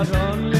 But only